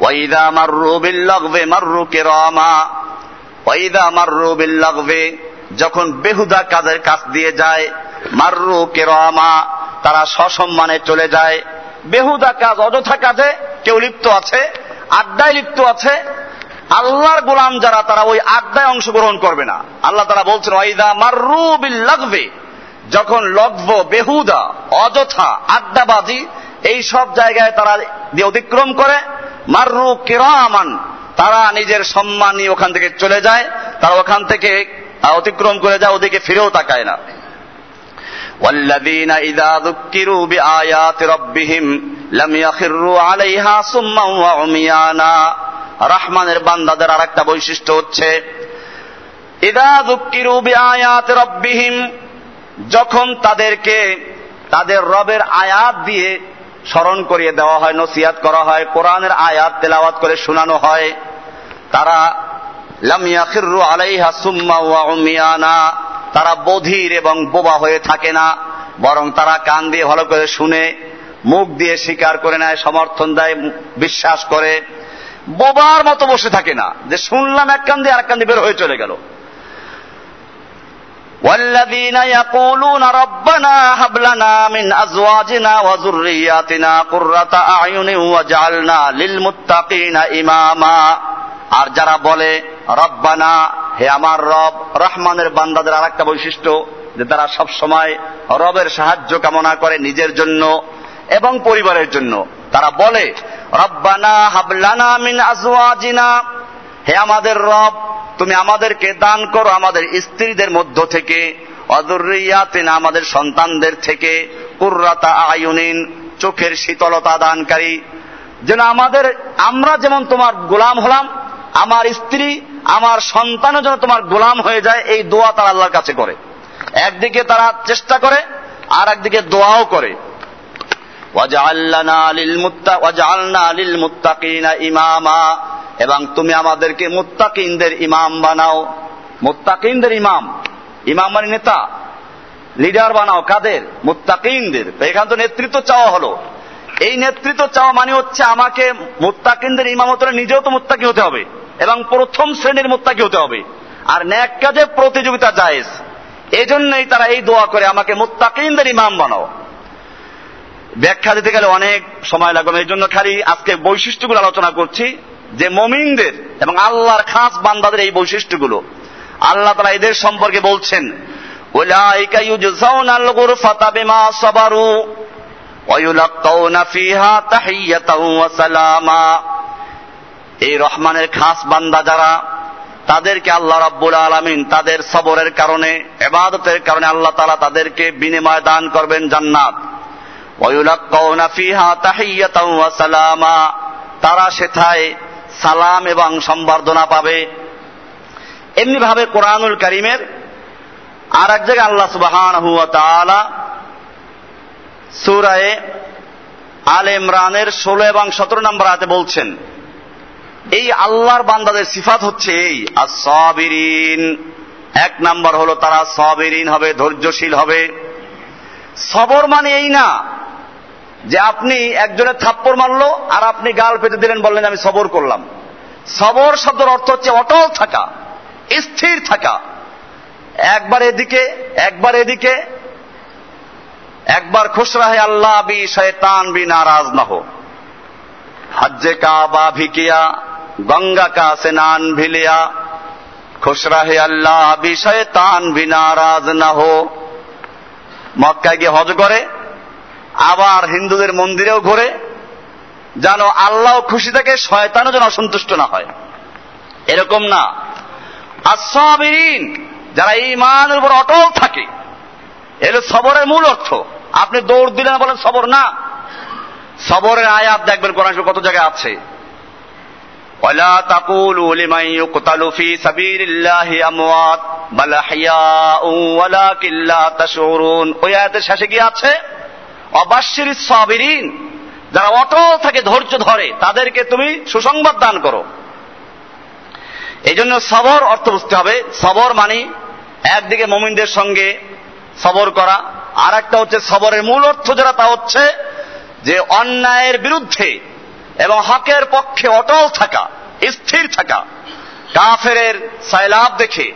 ওয়াইদা মাররু বিল্লাগবে মাররু কেরামা ওয়াইদা মাররু বিল্লাগবে যখন বেহুদা কাজের কাজ দিয়ে যায়, মাররু কেরামা, তারা সসম্মানে চলে যায়। বেহুদা কাজ অযথা কাজে কেউ লিপ্ত আছে, আড্ডায় লিপ্ত আছে। আল্লাহর গোলাম যারা, তারা ওই আড্ডায় অংশগ্রহণ করবে না। আল্লাহ তারা বলছেন, ওয়াইদা মাররু বিল্লাগবে। যখন লগ্ব বেহুদা, অযথা, আড্ডাবাজি, এই সব জায়গায় তারা অতিক্রম করে মাররু কেরামান তারা নিজের সম্মান নিয়ে ওখান থেকে চলে যায় তারা ওখান থেকে অতিক্রম করে যায় ওদিকে ফিরেও তাকায় না والذين إذا ذكروا بآيات ربهم لم يخروا عليها صما وعميانا রহমানের বান্দাদের আর একটা বৈশিষ্ট্য হচ্ছে ইদা দুঃকিরু বিআয়াত রব্বিহিম যখন তাদেরকে তাদের রবের আয়াত দিয়ে স্মরণ করিয়ে দেওয়া হয় নসিয়াত করা হয়, কোরআনের আয়াত তেলাওয়াত করে শোনানো হয়। তারা লামিয়াখিরু আলাইহা সুম্মা ওয়া উমিয়ানা তারা বধির এবং বোবা হয়ে থাকে না, বরং তারা কান দিয়ে ভালো করে শুনে, মুখ দিয়ে স্বীকার করে নেয়, সমর্থন দেয়, বিশ্বাস করে। বোবার মতো বসে থাকে না। যে শুনলাম এক কান দিয়ে আর কান দিয়ে বের হয়ে চলে গেল। والذين يقولون ربنا هب لنا من ازواجنا وذرياتنا قرة اعين واجعلنا للمتقين اماما আর যারা বলে রব্বানা হে আমার রব রহমানের বান্দাদের আর একটা বৈশিষ্ট্য যে তারা সব সময় রবের সাহায্য কামনা করে নিজের জন্য এবং পরিবারের জন্য তারা বলে রব্বানা হাবলানা মিন আজওয়াজিনা হে আমাদের রব তুমি আমাদেরকে দান করো আমাদের স্ত্রীদের মধ্য থেকে আমাদের সন্তানদের থেকে, কুর্রাতা আয়ুনিন, চোখের শীতলতা দানকারী। যেন আমাদের, আমরা যেমন তোমার গোলাম হলাম, আমার স্ত্রী, আমার সন্তানও যেন তোমার গোলাম হয়ে যায়, এই দোয়া তারা আল্লাহর কাছে করে। একদিকে তারা চেষ্টা করে আর একদিকে দোয়াও করে। ইমামা এবং তুমি আমাদেরকে মুত্তাকিনদের ইমাম বানাও। মুত্তাকিনদের ইমাম। ইমাম মানে নেতা। লিডার বানাও, কাদের? মুত্তাকিনদের। এখান তো নেতৃত্ব চাওয়া হলো। এই নেতৃত্ব চাওয়া মানে হচ্ছে আমাকে মুত্তাকিনদের ইমামতরে নিজেও তো মুত্তাকি হতে হবে এবং প্রথম শ্রেণির মোত্তাকি হতে হবে। আর ন্যাক কাজে প্রতিযোগিতা জায়েজ। এই জন্যই তারা এই দোয়া করে আমাকে মোত্তাকিনদের ইমাম বানাও। ব্যাখ্যা দিতে গেলে অনেক সময় লাগবে এই জন্য খালি আজকে বৈশিষ্ট্যগুলো আলোচনা করছি। যে মমিনদের এবং আল্লাহর খাস বান্দাদের এই বৈশিষ্ট্যগুলো। আল্লাহ তারা এদের সম্পর্কে বলছেন এই রহমানের খাস বান্দা যারা, তাদেরকে আল্লাহ রাব্বুল আলামিন তাদের সবরের কারণে এবাদতের কারণে আল্লাহ তাআলা তাদেরকে বিনিময় দান করবেন জান্নাত। তারা সেথায় সালাম এবং সম্বর্ধনা পাবে। এমনি ভাবে কোরআনুল করিমের আর এক জায়গায় আল্লাহ সুবাহান সুরায়ে আল ইমরানের ষোলো এবং সতেরো নম্বর আয়াতে বলছেন, এই আল্লাহর বান্দাদের সিফাত হচ্ছে এই সাবিরিন এক নাম্বার হলো তারা সাবিরিন হবে, ধৈর্যশীল হবে। সবর মানে এই না যে আপনি একজনের থাপ্পড় মারলো আর আপনি গাল পেতে দিলেন বললেন আমি সবর করলাম। সবর শব্দের অর্থ হচ্ছে অটল থাকা, স্থির থাকা। একবার এদিকে একবার এদিকে, একবার খুশ রাহে আল্লাহ বি শয়তান বি নারাজ না হো। হজ্জে কাবা ভিকিয়া, গঙ্গা কা স্নান ভিলিয়া খুশ রাহে আল্লাহ বি শয়তান বি নারাজ না হো। মক্কায় গিয়ে হজ করে আবার হিন্দুদের মন্দিরেও ঘোরে, যেন আল্লাহ খুশি থাকে শয়তানও যেন অসন্তুষ্ট না হয়। এরকম না। আসাবিরিন যারা ইমানের উপর অটল থাকে, এর সবরের মূল অর্থ, আপনি দৌড় দিলেন বলেন সবর না। সবরের আয়াত দেখবেন কোন কত জায়গায় আছে। ওই শেষে কি আছে? অবাশির সাবিরিন, যারা অটল থাকে, ধৈর্য ধরে, তাদেরকে তুমি সুসংবাদ দান করো। এই জন্য সবর অর্থ বুঝতে হবে। সবর মানে একদিকে মমিনদের সঙ্গে সবর করা আর একটা হচ্ছে সবরের মূল অর্থ যারা তা হচ্ছে যে অন্যায়ের বিরুদ্ধে এবং হকের পক্ষে অটল থাকা, স্থির থাকা কাফের সয়লাভ দেখে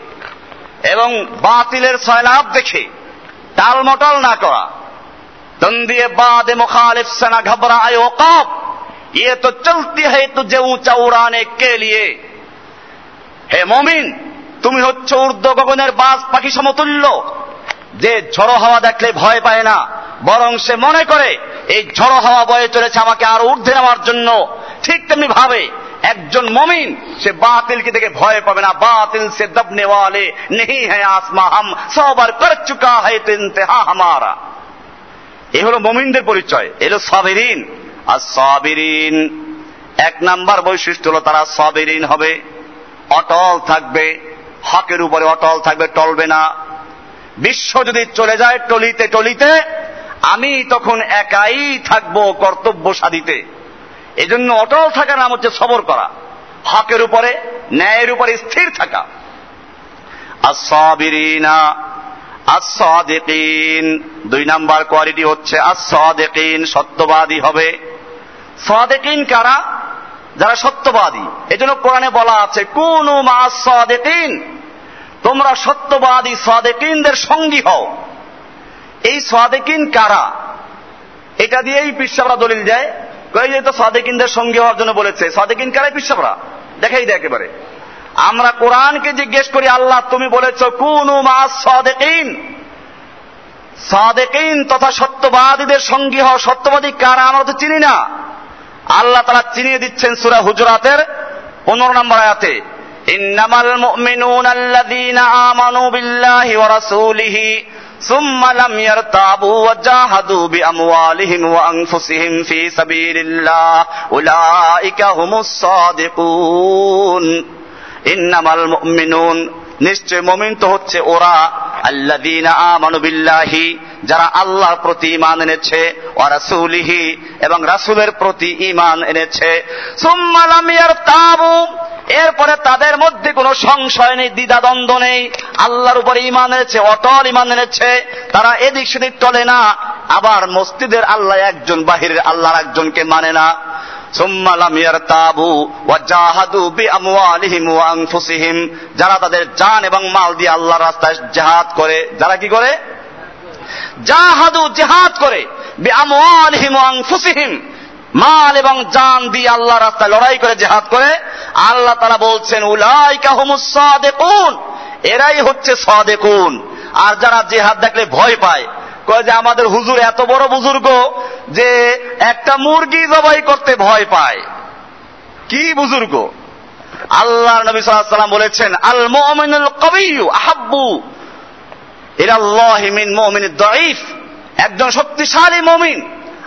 এবং বাতিলের সয়লাভ দেখে, টালমটল না করা। তন্দিয়ে বাদে মুখালিফ সেনা ঘবরা আয় ওকাব ये तो चलती है तुझे ऊंचा उड़ाने के लिए হে মমিন তুমি হচ্ছে ঊর্ধ্ব গগনের বাস পাখি সমতুল্য যে ঝড়ো হাওয়া দেখলে ভয় পায় না বরং সে মনে করে এই ঝড়ো হাওয়া বয়ে চলেছে আমাকে আরো ঊর্ধ্বে নেওয়ার জন্য ঠিক তেমনি ভাবে একজন মমিন সে বাতিলকে দেখে ভয় পাবে না বাতিল সে দবনে ওয়ালে নেই হ্যাঁ আসমা হাম সবার কর চুকা হয় তো ইন্তেহা হামারা এ হলো মমিনদের পরিচয় এলো সাবেরিন। আর সাবিরিন, এক নাম্বার বৈশিষ্ট্য হলো তারা সাবেরিন হবে, অটল থাকবে, হকের উপরে অটল থাকবে, টলবে না। বিশ্ব যদি চলে যায় টলিতে টলিতে, আমি তখন একাই থাকব কর্তব্য সাধিতে এজন্য অটল থাকার নাম হচ্ছে সবর করা, হকের উপরে, ন্যায়ের উপরে স্থির থাকা। আর আসাবিরিনা আসাদিকিন দুই নাম্বার কোয়ালিটি হচ্ছে আসাদিকিন সত্যবাদী হবে। সাদেকিন কারা? যারা সত্যবাদী। এজন্য কোরআনে বলা আছে, কোন মা তোমরা সত্যবাদী সাদেকিনদের সঙ্গী হও। এই সাদেকিন কারা? এটা দিয়েই পিসাবরা দলিল দেয়। কই যে তো সাদেকিনদের সঙ্গী হওয়ার জন্য বলেছে। সাদেকিন কারাই পিসাবরা দেখাই দেয় একেবারে। আমরা কোরআনকে জিজ্ঞেস করি, আল্লাহ তুমি বলেছ, কোন সদেকিন। সাদেকিন তথা সত্যবাদীদের সঙ্গী হওয়া সত্যবাদী কারা? আমরা তো চিনি না। আল্লাহ তারা চিনিয়ে দিচ্ছেন সুরা হুজরাতের পনেরো নম্বর আয়াতে। ইন্নামাল মুমিনুন আল্লাযীনা আমানু বিল্লাহি ওয়া রাসূলিহি সুম্মা লাম ইয়ারতাবু ওয়া জাহাদু বিআমওয়ালিহিম ওয়া আনফুসিহিম ফি সাবিলিল্লাহ। উলাইকা হুমুস সাদিকুন। ইন্নামাল মুমিনুন। নিশ্চয় মমিন তো হচ্ছে ওরা। আল্লাদিনা আমানু বিল্লাহি, যারা আল্লাহর প্রতি ইমান এনেছে ও রাসুলিহি, এবং রাসুলের প্রতি ইমান এনেছে। সুম্মালামিয়ার তাবু এরপরে তাদের মধ্যে কোনো সংশয় নেই, দ্বিধাদ্বন্দ্ব নেই। আল্লাহর উপরে ইমান এনেছে, অটল ইমান এনেছে। তারা এদিক সেদিক চলে না। আবার মসজিদের আল্লাহ একজন, বাহিরের আল্লাহর একজনকে মানে না। যারা তাদের জান এবং মাল দিয়ে আল্লাহর রাস্তায় জিহাদ করে, যারা কি করে? জাহাদু জেহাদ করে মাল এবং জান দিয়ে আল্লাহ রাস্তায় লড়াই করে জেহাদ করে। আল্লাহ তারা বলছেন, উলাইকা হুমুস সাদিকুন। এরাই হচ্ছে সাদেকুন। আর যারা জেহাদ দেখলে ভয় পায় কয় যে আমাদের হুজুর এত বড় বুজুর্গ যে একটা মুরগি জবাই করতে ভয় পায়। কি বুজুর্গ? আল্লাহ নবী সাল্লাম বলেছেন আল মুমিনুল কবিয়্যু আহাব্বু ইলাল্লাহি মিন মুমিনিদ দাঈফ। একজন শক্তিশালী মুমিন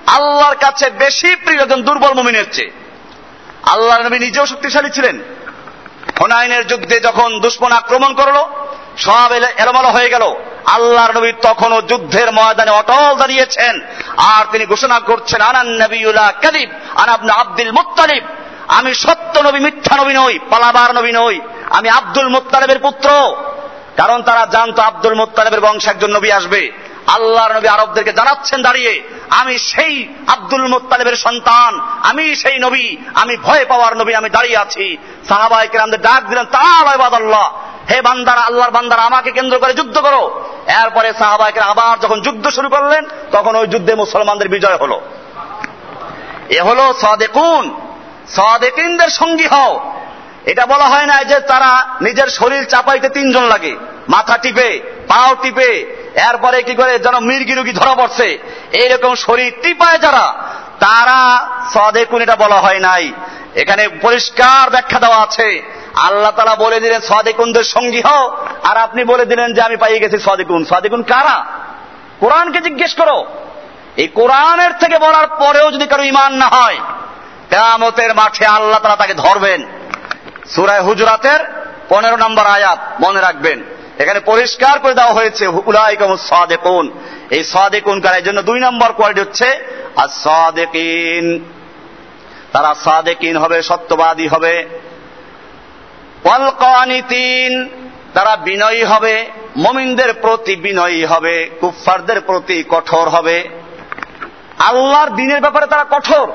আল্লাহর কাছে বেশি প্রিয় একজন দুর্বল মুমিনের চেয়ে। আল্লাহ নবী নিজেও শক্তিশালী ছিলেন। হোনাইনের যুদ্ধে যখন দুশ্মন আক্রমণ করল, সব এলোমালো হয়ে গেল। আল্লাহর নবী তখনও যুদ্ধের ময়দানে অটল দাঁড়িয়েছেন। আর তিনি ঘোষণা করছেন, আনান নবীউল্লাহ কাদিব আনাবনা আব্দুল মুত্তালিব। আমি সত্য নবী, মিথ্যা নবী নই, পালাবার নবী নই। আমি আব্দুল মুত্তালিবের পুত্র। কারণ তারা জানতো আব্দুল মুত্তালিবের বংশ একজন নবী আসবে। আল্লাহর নবী আরবদেরকে জানাচ্ছেন দাঁড়িয়ে, আমি সেই আব্দুল মুত্তালিবের সন্তান, আমি সেই নবী, আমি ভয় পাওয়ার নবী, আমি দাঁড়িয়ে আছি। সাহাবাই কেরামদের ডাক দিলেন তাআলা আল্লাহ। হে বান্দারা, আল্লাহর বান্দারা, আমাকে কেন্দ্র করে যুদ্ধ করো। এরপরে সাহাবাইকে আবার যখন যুদ্ধ শুরু করলেন, তখন ওই যুদ্ধে মুসলমানদের বিজয় হলো। এ হলো সদেকুন। সদেকিনদের সঙ্গী হও। এটা বলা হয় না যে তারা নিজের শরীর চাপাইতে তিনজন লাগে, মাথা টিপে, পাও টিপে, এরপরে কি করে যেন মির্গি রুগী ধরা পড়ছে। এইরকম শরীর টিপায় যারা, তারা সদেকুন এটা বলা হয় নাই। এখানে পরিষ্কার ব্যাখ্যা দেওয়া আছে। আল্লাহ তালা বলে দিলেন, সদেকুনদের সঙ্গী হও। আর আপনি বলে দিলেন যে আমি পাইয়ে গেছি সদেকুন। সদেকুন কারা? কোরআনকে জিজ্ঞেস করো। এই কোরআনের থেকে বলার পরেও যদি কারও ইমান না হয়, কেয়ামতের মাঠে আল্লাহ তালা তাকে ধরবেন। সুরায় হুজরাতের পনেরো নম্বর আয়াত, মনে রাখবেন। এখানে পরিষ্কার করে দেওয়া হয়েছে উলাইকম সাদেকুন। এই সাদেকুন কার? এই জন্য দুই নম্বর কোয়ালিটি হচ্ছে আর সাদেকিন তারা সাদেকিন হবে, সত্যবাদী হবে। ওয়ালকানিতিন, তারা বিনয়ী হবে, মমিনদের প্রতি বিনয়ী হবে, কুফফারদের প্রতি কঠোর হবে। আল্লাহর দিনের ব্যাপারে তারা কঠোর।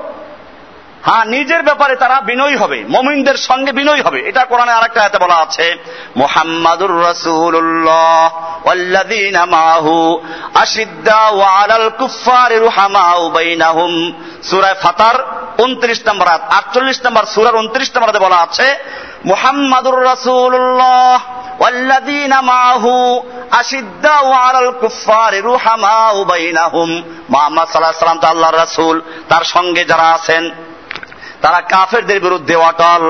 হ্যাঁ নিজের ব্যাপারে তারা বিনয়ী হবে, মমিনদের সঙ্গে বিনয়ী হবে। এটা কোরআনে আরেকটা হাতে বলা আছে, মুহাম্মাদুর রাসূলুল্লাহ ওয়াল্লাযীনা মাহু আশিদ্দাউ আলাল কুফফারি রুহামাউ বাইনাহুম। সূরা ফাতার 29 নম্বর আয়াত 48 নম্বর সূরার 29 নম্বর বলা আছে মুহাম্মাদুর রাসূলুল্লাহ والذين معه أشداء على الكفار رحماء بينهم মোহাম্মদ সাল্লাল্লাহু আলাইহি সাল্লাম তো আল্লাহর রাসূল তার সঙ্গে যারা আছেন তারা কাফেরদের বিরুদ্ধে অটল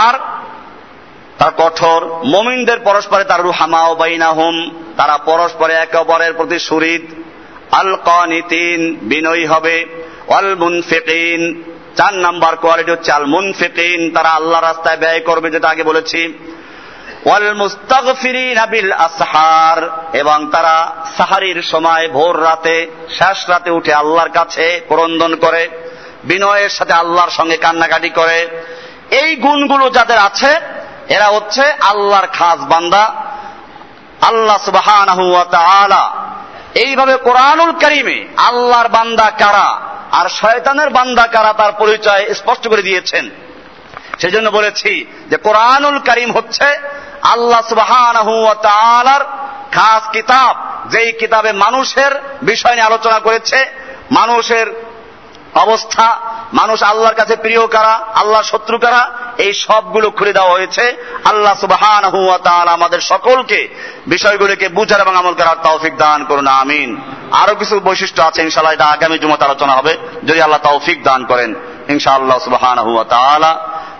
আর তার কঠোর মমিনদের পরস্পরে তার রুহামা ও বাইনাহুম তারা পরস্পরে একে অপরের প্রতি সুরিদ আল কনিতিন বিনয়ী হবে অল মুনফিকিন চার নাম্বার কোয়ালিটি হচ্ছে আল মুনফিকিন তারা আল্লাহ রাস্তায় ব্যয় করবে যেটা আগে বলেছি। ওয়াল মুস্তাগফিরিন আসহার এবং তারা সাহারির সময় ভোর রাতে, শেষ রাতে উঠে আল্লাহর কাছে ক্রন্দন করে, বিনয়ের সাথে আল্লাহর সঙ্গে কান্নাকাটি করে। এই গুণগুলো যাদের আছে, এরা হচ্ছে আল্লাহর খাস বান্দা। আল্লাহ তাআলা এইভাবে কোরআনুল করিমে আল্লাহর বান্দা কারা আর শয়তানের বান্দা কারা তার পরিচয় স্পষ্ট করে দিয়েছেন। সেজন্য বলেছি যে কোরআনুল করিম হচ্ছে আল্লাহ সুবাহ খাস কিতাব, যেই কিতাবে মানুষের বিষয় নিয়ে আলোচনা করেছে, মানুষের অবস্থা, মানুষ আল্লাহর কাছে প্রিয় কারা আল্লাহ শত্রু কারা, এই সবগুলো খুলে দেওয়া হয়েছে। আল্লাহ সুবহান আমাদের সকলকে বিষয়গুলিকে বুঝার এবং আমল করার তৌফিক দান করুন, আমিন। আরও কিছু বৈশিষ্ট্য আছে ইনশাল্লাহ এটা আগামী জুমাতে আলোচনা হবে। যদি আল্লাহ তৌফিক দান করেন, ইনশাআল্লাহ সুবহান